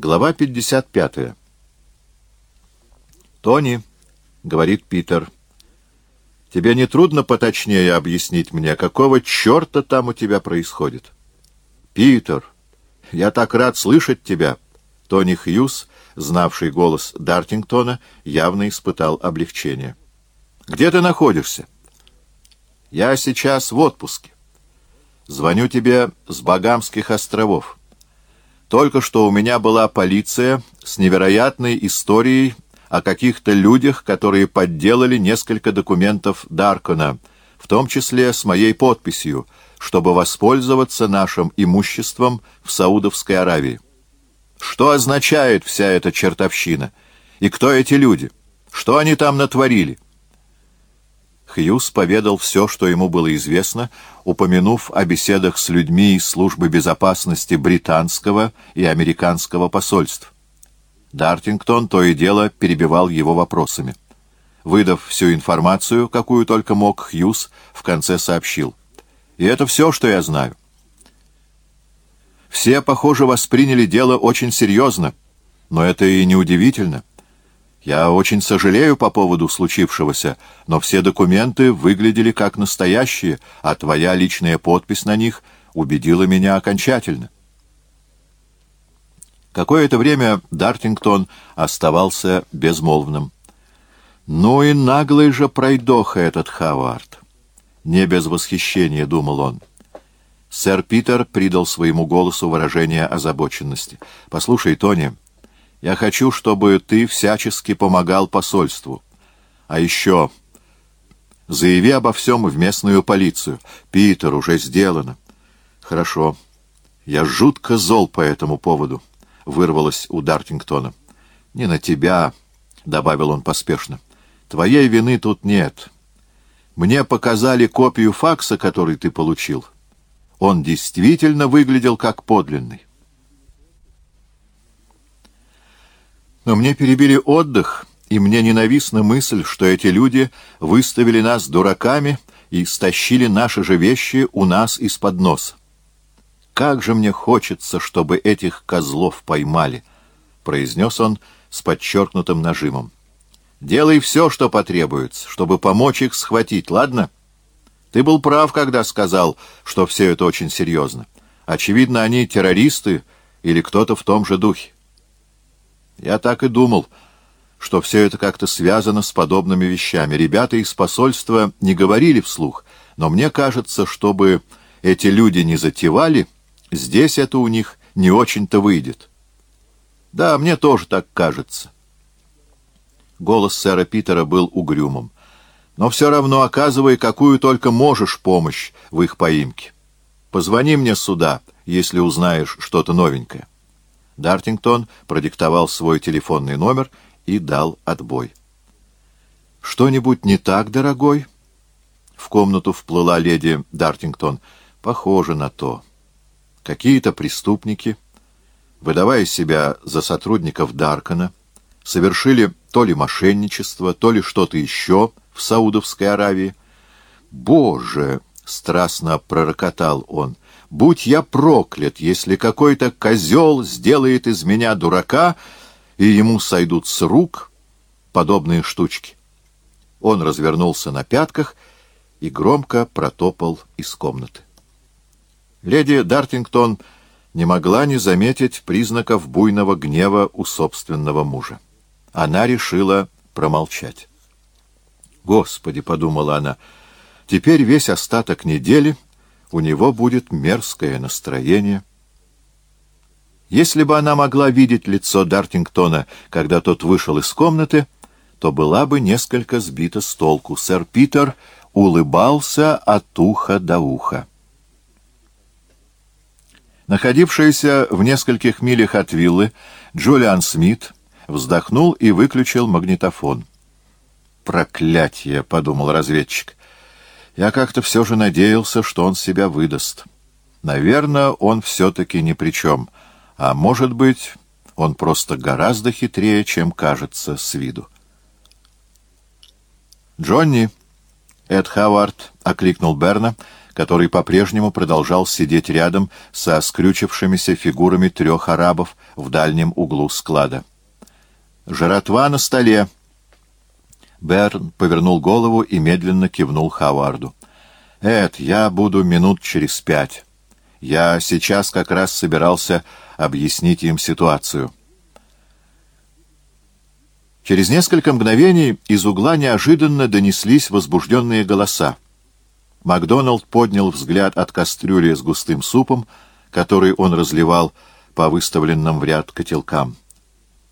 Глава 55. «Тони», — говорит Питер, — «тебе не трудно поточнее объяснить мне, какого черта там у тебя происходит?» «Питер, я так рад слышать тебя!» Тони Хьюз, знавший голос Дартингтона, явно испытал облегчение. «Где ты находишься?» «Я сейчас в отпуске. Звоню тебе с Багамских островов. Только что у меня была полиция с невероятной историей о каких-то людях, которые подделали несколько документов Даркона, в том числе с моей подписью, чтобы воспользоваться нашим имуществом в Саудовской Аравии. Что означает вся эта чертовщина? И кто эти люди? Что они там натворили?» Хьюз поведал все, что ему было известно, упомянув о беседах с людьми из службы безопасности британского и американского посольств. Дартингтон то и дело перебивал его вопросами. Выдав всю информацию, какую только мог, Хьюз в конце сообщил. «И это все, что я знаю». Все, похоже, восприняли дело очень серьезно, но это и не удивительно. Я очень сожалею по поводу случившегося, но все документы выглядели как настоящие, а твоя личная подпись на них убедила меня окончательно. Какое-то время Дартингтон оставался безмолвным. «Ну и наглый же пройдоха этот Хавард!» Не без восхищения думал он. Сэр Питер придал своему голосу выражение озабоченности. «Послушай, Тони...» Я хочу, чтобы ты всячески помогал посольству. А еще заяви обо всем в местную полицию. Питер, уже сделано. Хорошо. Я жутко зол по этому поводу, — вырвалось у Дартингтона. Не на тебя, — добавил он поспешно. Твоей вины тут нет. Мне показали копию факса, который ты получил. Он действительно выглядел как подлинный. Но мне перебили отдых, и мне ненавистна мысль, что эти люди выставили нас дураками и стащили наши же вещи у нас из-под носа. Как же мне хочется, чтобы этих козлов поймали, — произнес он с подчеркнутым нажимом. Делай все, что потребуется, чтобы помочь их схватить, ладно? Ты был прав, когда сказал, что все это очень серьезно. Очевидно, они террористы или кто-то в том же духе. Я так и думал, что все это как-то связано с подобными вещами. Ребята из посольства не говорили вслух, но мне кажется, чтобы эти люди не затевали, здесь это у них не очень-то выйдет. Да, мне тоже так кажется. Голос сэра Питера был угрюмым. Но все равно оказывай какую только можешь помощь в их поимке. Позвони мне сюда, если узнаешь что-то новенькое. Дартингтон продиктовал свой телефонный номер и дал отбой. «Что-нибудь не так, дорогой?» В комнату вплыла леди Дартингтон. «Похоже на то. Какие-то преступники, выдавая себя за сотрудников Даркона, совершили то ли мошенничество, то ли что-то еще в Саудовской Аравии. «Боже!» — страстно пророкотал он — Будь я проклят, если какой-то козел сделает из меня дурака, и ему сойдут с рук подобные штучки. Он развернулся на пятках и громко протопал из комнаты. Леди Дартингтон не могла не заметить признаков буйного гнева у собственного мужа. Она решила промолчать. «Господи!» — подумала она, — «теперь весь остаток недели — у него будет мерзкое настроение. Если бы она могла видеть лицо Дартингтона, когда тот вышел из комнаты, то была бы несколько сбита с толку. Сэр Питер улыбался от уха до уха. Находившийся в нескольких милях от виллы, Джулиан Смит вздохнул и выключил магнитофон. «Проклятье!» — подумал разведчик. Я как-то все же надеялся, что он себя выдаст. Наверное, он все-таки ни при чем. А может быть, он просто гораздо хитрее, чем кажется с виду. «Джонни!» — Эд Хавард окликнул Берна, который по-прежнему продолжал сидеть рядом со скрючившимися фигурами трех арабов в дальнем углу склада. «Жратва на столе!» Берн повернул голову и медленно кивнул Хаварду. «Эд, я буду минут через пять. Я сейчас как раз собирался объяснить им ситуацию». Через несколько мгновений из угла неожиданно донеслись возбужденные голоса. Макдоналд поднял взгляд от кастрюли с густым супом, который он разливал по выставленным в ряд котелкам.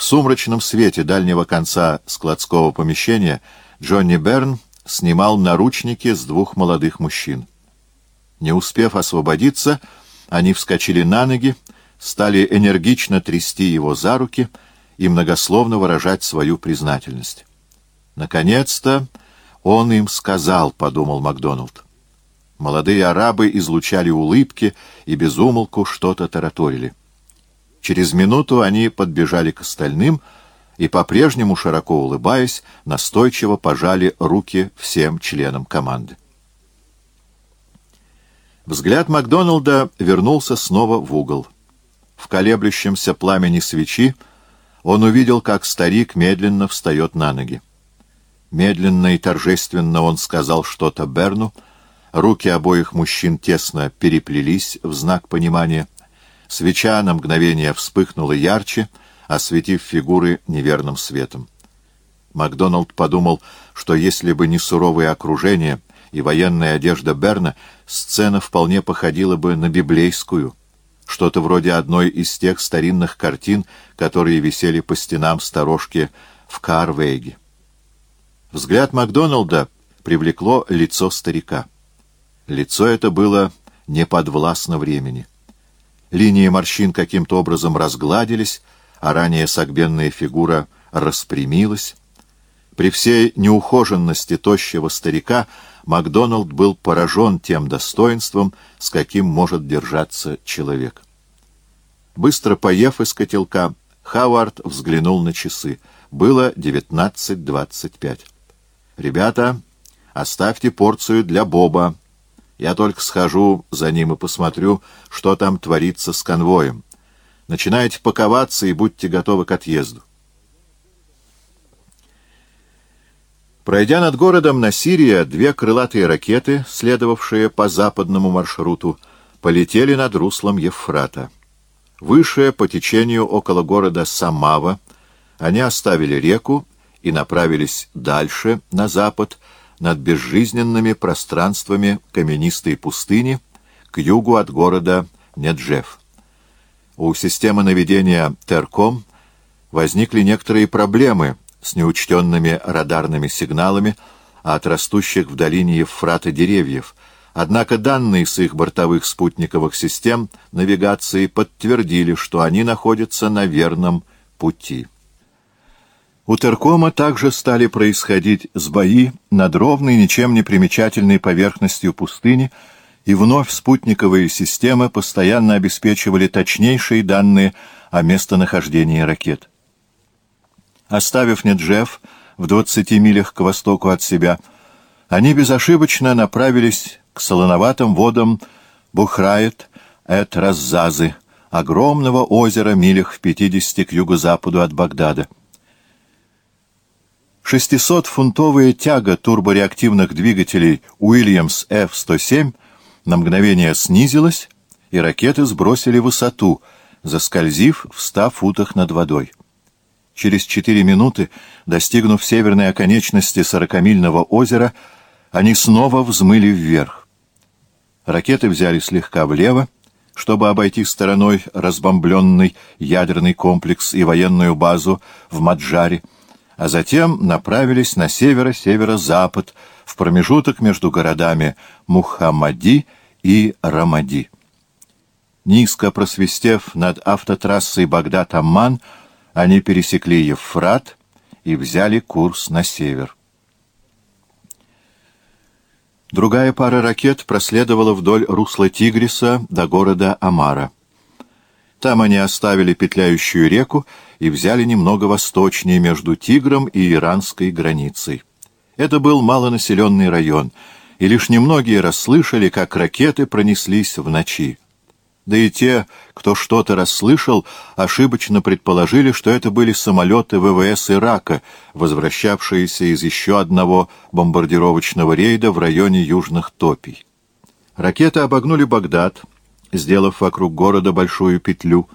В сумрачном свете дальнего конца складского помещения Джонни Берн снимал наручники с двух молодых мужчин. Не успев освободиться, они вскочили на ноги, стали энергично трясти его за руки и многословно выражать свою признательность. «Наконец-то он им сказал», — подумал Макдоналд. Молодые арабы излучали улыбки и безумолку что-то тараторили. Через минуту они подбежали к остальным и, по-прежнему широко улыбаясь, настойчиво пожали руки всем членам команды. Взгляд Макдоналда вернулся снова в угол. В колеблющемся пламени свечи он увидел, как старик медленно встает на ноги. Медленно и торжественно он сказал что-то Берну, руки обоих мужчин тесно переплелись в знак понимания — Свеча на мгновение вспыхнула ярче, осветив фигуры неверным светом. Макдоналд подумал, что если бы не суровое окружение и военная одежда Берна, сцена вполне походила бы на библейскую, что-то вроде одной из тех старинных картин, которые висели по стенам сторожки в Карвейге. Взгляд Макдоналда привлекло лицо старика. Лицо это было не подвластно времени. Линии морщин каким-то образом разгладились, а ранее согбенная фигура распрямилась. При всей неухоженности тощего старика Макдоналд был поражен тем достоинством, с каким может держаться человек. Быстро поев из котелка, Хавард взглянул на часы. Было 19.25. «Ребята, оставьте порцию для Боба», я только схожу за ним и посмотрю, что там творится с конвоем. Начинайте паковаться и будьте готовы к отъезду. Пройдя над городом Насирия, две крылатые ракеты, следовавшие по западному маршруту, полетели над руслом Евфрата. Выше, по течению около города Самава, они оставили реку и направились дальше, на запад, над безжизненными пространствами каменистой пустыни к югу от города Неджев. У системы наведения Терком возникли некоторые проблемы с неучтенными радарными сигналами от растущих в долине Евфрата деревьев, однако данные с их бортовых спутниковых систем навигации подтвердили, что они находятся на верном пути. У Теркома также стали происходить сбои над ровной, ничем не примечательной поверхностью пустыни, и вновь спутниковые системы постоянно обеспечивали точнейшие данные о местонахождении ракет. Оставив Неджев в 20 милях к востоку от себя, они безошибочно направились к солоноватым водам Бухрает-эт-Раззазы, огромного озера милях в 50 к юго-западу от Багдада. 600-фунтовая тяга турбореактивных двигателей Уильямс F-107 на мгновение снизилась, и ракеты сбросили высоту, заскользив в 100 футах над водой. Через четыре минуты, достигнув северной оконечности сорокамильного озера, они снова взмыли вверх. Ракеты взяли слегка влево, чтобы обойти стороной разбомбленный ядерный комплекс и военную базу в Маджаре, а затем направились на северо-северо-запад, в промежуток между городами Мухаммади и Рамади. Низко просвистев над автотрассой Багдад-Амман, они пересекли Евфрат и взяли курс на север. Другая пара ракет проследовала вдоль русла Тигриса до города Амара. Там они оставили петляющую реку и взяли немного восточнее между Тигром и иранской границей. Это был малонаселенный район, и лишь немногие расслышали, как ракеты пронеслись в ночи. Да и те, кто что-то расслышал, ошибочно предположили, что это были самолеты ВВС Ирака, возвращавшиеся из еще одного бомбардировочного рейда в районе Южных Топий. Ракеты обогнули Багдад, сделав вокруг города большую петлю,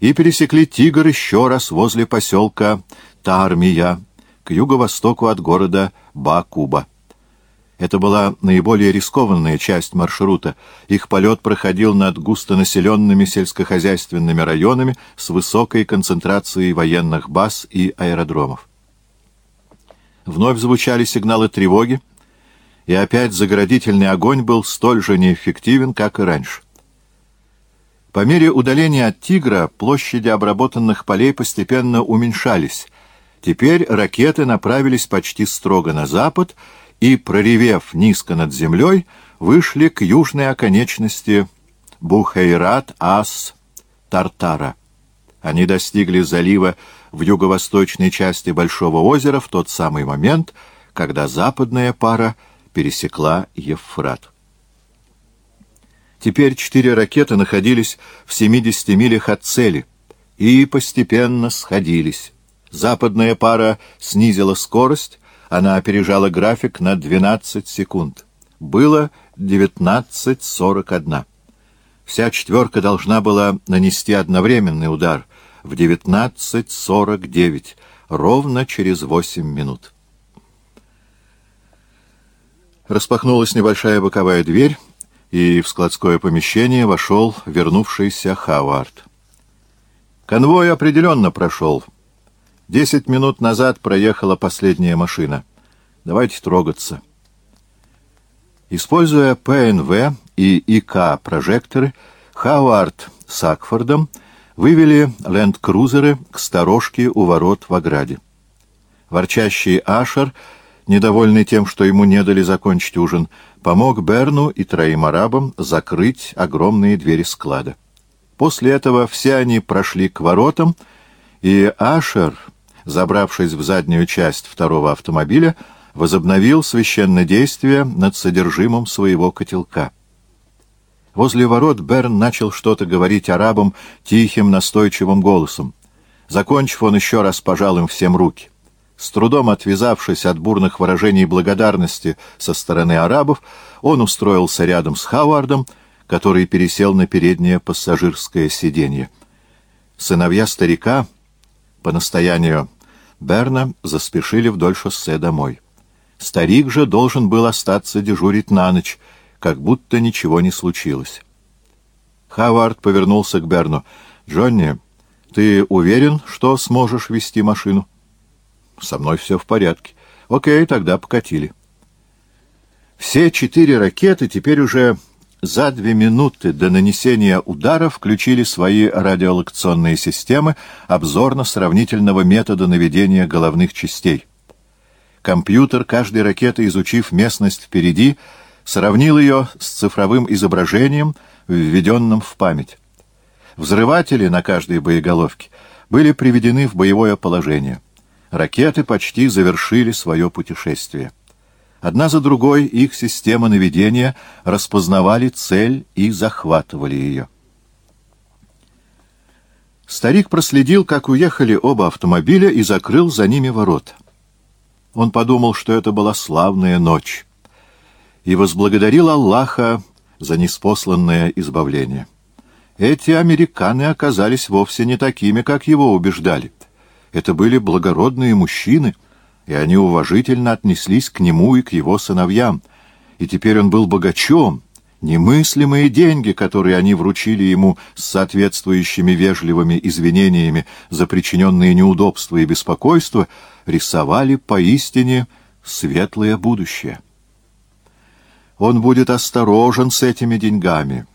и пересекли Тигр еще раз возле поселка Таармия, к юго-востоку от города Бакуба. Это была наиболее рискованная часть маршрута. Их полет проходил над густонаселенными сельскохозяйственными районами с высокой концентрацией военных баз и аэродромов. Вновь звучали сигналы тревоги, и опять заградительный огонь был столь же неэффективен, как и раньше. По мере удаления от «Тигра» площади обработанных полей постепенно уменьшались. Теперь ракеты направились почти строго на запад — и, проревев низко над землей, вышли к южной оконечности Бухейрат-Ас-Тартара. Они достигли залива в юго-восточной части Большого озера в тот самый момент, когда западная пара пересекла Евфрат. Теперь четыре ракеты находились в 70 милях от цели и постепенно сходились. Западная пара снизила скорость, она опережала график на 12 секунд. Было 19.41. Вся четверка должна была нанести одновременный удар в 19.49, ровно через 8 минут. Распахнулась небольшая боковая дверь, и в складское помещение вошел вернувшийся Хавард. Конвой определенно прошел — Десять минут назад проехала последняя машина. Давайте трогаться. Используя ПНВ и ИК-прожекторы, Хауард с Акфордом вывели ленд-крузеры к сторожке у ворот в ограде. Ворчащий Ашер, недовольный тем, что ему не дали закончить ужин, помог Берну и троим арабам закрыть огромные двери склада. После этого все они прошли к воротам, и Ашер забравшись в заднюю часть второго автомобиля, возобновил священнодействие над содержимым своего котелка. Возле ворот Берн начал что-то говорить арабам тихим, настойчивым голосом. Закончив, он еще раз пожал им всем руки. С трудом отвязавшись от бурных выражений благодарности со стороны арабов, он устроился рядом с Хауардом, который пересел на переднее пассажирское сиденье. Сыновья старика по настоянию Берна заспешили вдоль шоссе домой. Старик же должен был остаться дежурить на ночь, как будто ничего не случилось. Хавард повернулся к Берну. «Джонни, ты уверен, что сможешь вести машину?» «Со мной все в порядке. Окей, тогда покатили». Все четыре ракеты теперь уже за две минуты до нанесения удара включили свои радиолокационные системы обзорно-сравнительного метода наведения головных частей. Компьютер каждой ракеты, изучив местность впереди, сравнил ее с цифровым изображением, введенным в память. Взрыватели на каждой боеголовке были приведены в боевое положение. Ракеты почти завершили свое путешествие. Одна за другой их системы наведения распознавали цель и захватывали ее. Старик проследил, как уехали оба автомобиля и закрыл за ними ворота. Он подумал, что это была славная ночь, и возблагодарил Аллаха за неспосланное избавление. Эти американы оказались вовсе не такими, как его убеждали. Это были благородные мужчины — и они уважительно отнеслись к нему и к его сыновьям. И теперь он был богачом. Немыслимые деньги, которые они вручили ему с соответствующими вежливыми извинениями за причиненные неудобства и беспокойство, рисовали поистине светлое будущее. Он будет осторожен с этими деньгами,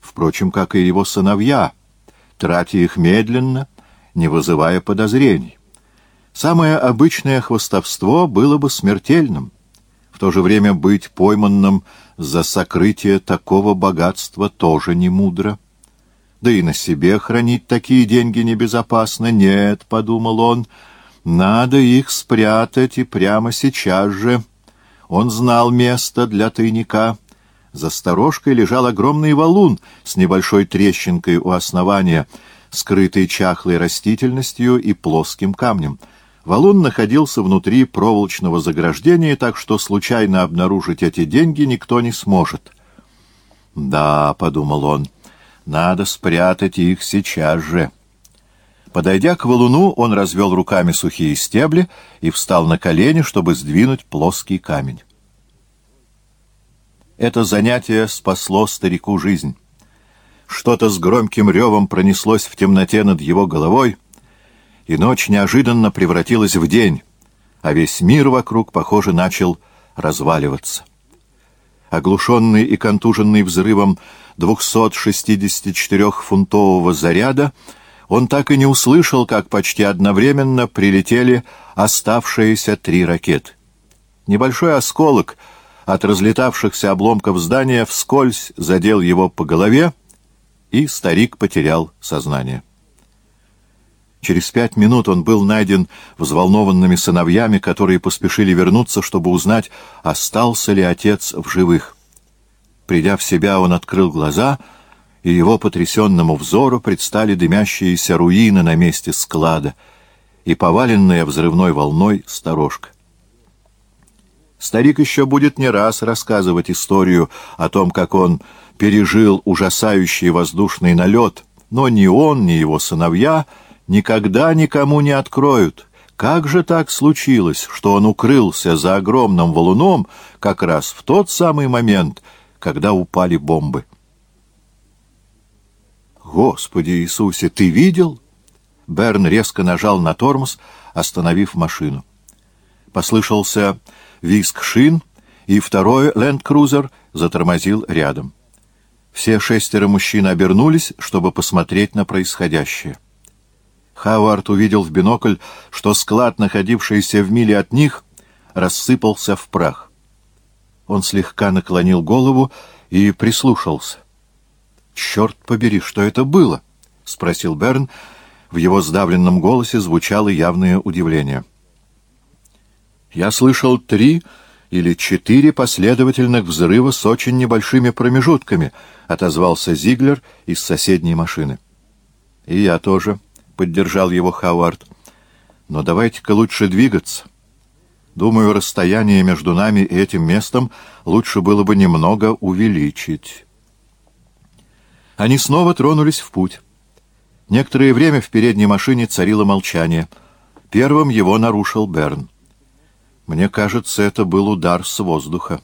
впрочем, как и его сыновья, тратя их медленно, не вызывая подозрений. Самое обычное хвостовство было бы смертельным. В то же время быть пойманным за сокрытие такого богатства тоже не мудро. Да и на себе хранить такие деньги небезопасно. Нет, — подумал он, — надо их спрятать и прямо сейчас же. Он знал место для тайника. За сторожкой лежал огромный валун с небольшой трещинкой у основания, скрытый чахлой растительностью и плоским камнем. Валун находился внутри проволочного заграждения, так что случайно обнаружить эти деньги никто не сможет. «Да», — подумал он, — «надо спрятать их сейчас же». Подойдя к валуну, он развел руками сухие стебли и встал на колени, чтобы сдвинуть плоский камень. Это занятие спасло старику жизнь. Что-то с громким ревом пронеслось в темноте над его головой, и ночь неожиданно превратилась в день, а весь мир вокруг, похоже, начал разваливаться. Оглушенный и контуженный взрывом 264-фунтового заряда, он так и не услышал, как почти одновременно прилетели оставшиеся три ракеты. Небольшой осколок от разлетавшихся обломков здания вскользь задел его по голове, и старик потерял сознание. Через пять минут он был найден взволнованными сыновьями, которые поспешили вернуться, чтобы узнать, остался ли отец в живых. Придя в себя, он открыл глаза — и его потрясенному взору предстали дымящиеся руины на месте склада и поваленная взрывной волной сторожка. Старик еще будет не раз рассказывать историю о том, как он пережил ужасающий воздушный налет, но ни он, ни его сыновья никогда никому не откроют, как же так случилось, что он укрылся за огромным валуном как раз в тот самый момент, когда упали бомбы. «Господи Иисусе, ты видел?» Берн резко нажал на тормоз, остановив машину. Послышался визг шин, и второй ленд-крузер затормозил рядом. Все шестеро мужчин обернулись, чтобы посмотреть на происходящее. Хауард увидел в бинокль, что склад, находившийся в миле от них, рассыпался в прах. Он слегка наклонил голову и прислушался. «Черт побери, что это было?» — спросил Берн. В его сдавленном голосе звучало явное удивление. «Я слышал три или четыре последовательных взрыва с очень небольшими промежутками», — отозвался Зиглер из соседней машины. «И я тоже», — поддержал его Хауард. «Но давайте-ка лучше двигаться. Думаю, расстояние между нами и этим местом лучше было бы немного увеличить». Они снова тронулись в путь. Некоторое время в передней машине царило молчание. Первым его нарушил Берн. «Мне кажется, это был удар с воздуха».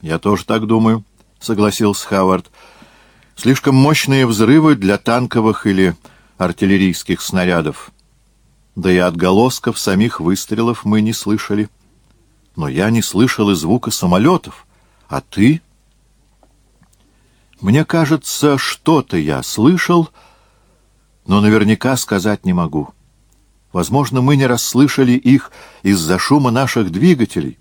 «Я тоже так думаю», — согласился Хавард. «Слишком мощные взрывы для танковых или артиллерийских снарядов. Да и отголосков самих выстрелов мы не слышали. Но я не слышал и звука самолетов. А ты...» Мне кажется, что-то я слышал, но наверняка сказать не могу. Возможно, мы не расслышали их из-за шума наших двигателей.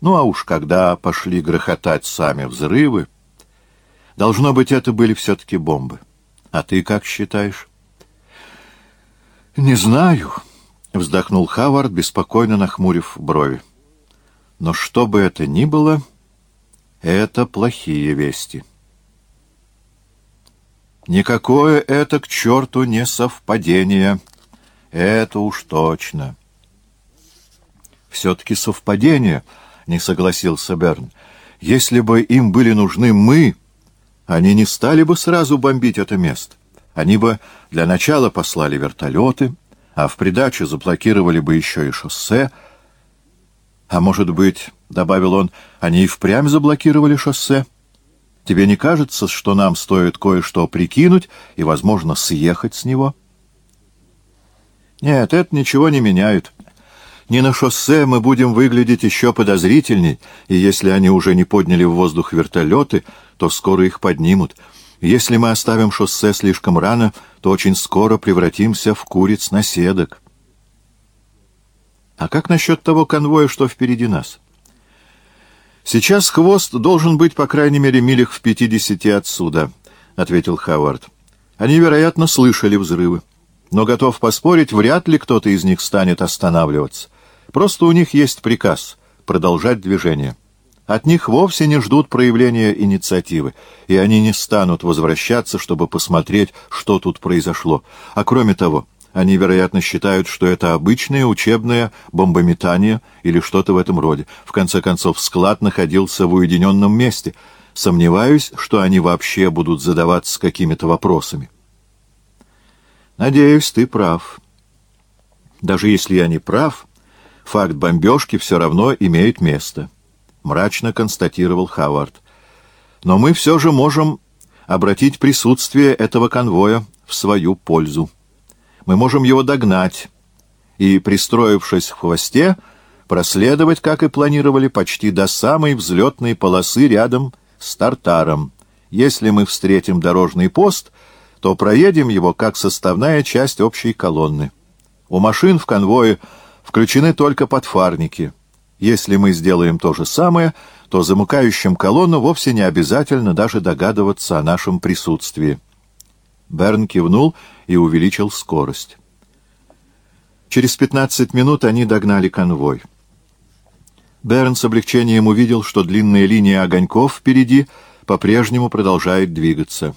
Ну а уж когда пошли грохотать сами взрывы, должно быть, это были все-таки бомбы. А ты как считаешь? — Не знаю, — вздохнул Хавард, беспокойно нахмурив брови. — Но что бы это ни было, это плохие вести. — Никакое это к черту не совпадение. Это уж точно. Все-таки совпадение, не согласился Берн. Если бы им были нужны мы, они не стали бы сразу бомбить это место. Они бы для начала послали вертолеты, а в придачу заблокировали бы еще и шоссе. А может быть, — добавил он, — они и впрямь заблокировали шоссе? — Тебе не кажется, что нам стоит кое-что прикинуть и, возможно, съехать с него? Нет, это ничего не меняет. Не на шоссе мы будем выглядеть еще подозрительней, и если они уже не подняли в воздух вертолеты, то скоро их поднимут. Если мы оставим шоссе слишком рано, то очень скоро превратимся в куриц-наседок. А как насчет того конвоя, что впереди нас? «Сейчас хвост должен быть, по крайней мере, милях в пятидесяти отсюда», — ответил Хавард. «Они, вероятно, слышали взрывы. Но, готов поспорить, вряд ли кто-то из них станет останавливаться. Просто у них есть приказ продолжать движение. От них вовсе не ждут проявления инициативы, и они не станут возвращаться, чтобы посмотреть, что тут произошло. А кроме того, они, вероятно, считают, что это обычное учебное бомбометание или что-то в этом роде. В конце концов, склад находился в уединенном месте. Сомневаюсь, что они вообще будут задаваться какими-то вопросами. Надеюсь, ты прав. Даже если я не прав, факт бомбежки все равно имеет место. — мрачно констатировал Хавард. «Но мы все же можем обратить присутствие этого конвоя в свою пользу. Мы можем его догнать и, пристроившись в хвосте, проследовать, как и планировали, почти до самой взлетной полосы рядом с Тартаром. Если мы встретим дорожный пост, то проедем его как составная часть общей колонны. У машин в конвое включены только подфарники — если мы сделаем то же самое, то замыкающим колонну вовсе не обязательно даже догадываться о нашем присутствии. Берн кивнул и увеличил скорость. Через пятнадцать минут они догнали конвой. Берн с облегчением увидел, что длинная линия огоньков впереди по-прежнему продолжает двигаться.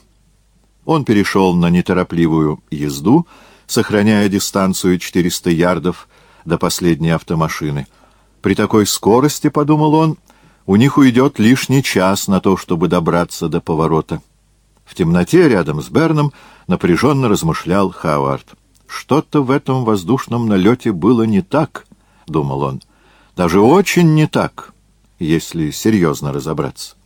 Он перешел на неторопливую езду, сохраняя дистанцию 400 ярдов до последней автомашины — при такой скорости, — подумал он, — у них уйдет лишний час на то, чтобы добраться до поворота. В темноте рядом с Берном напряженно размышлял Хауард. «Что-то в этом воздушном налете было не так», — думал он. «Даже очень не так, если серьезно разобраться».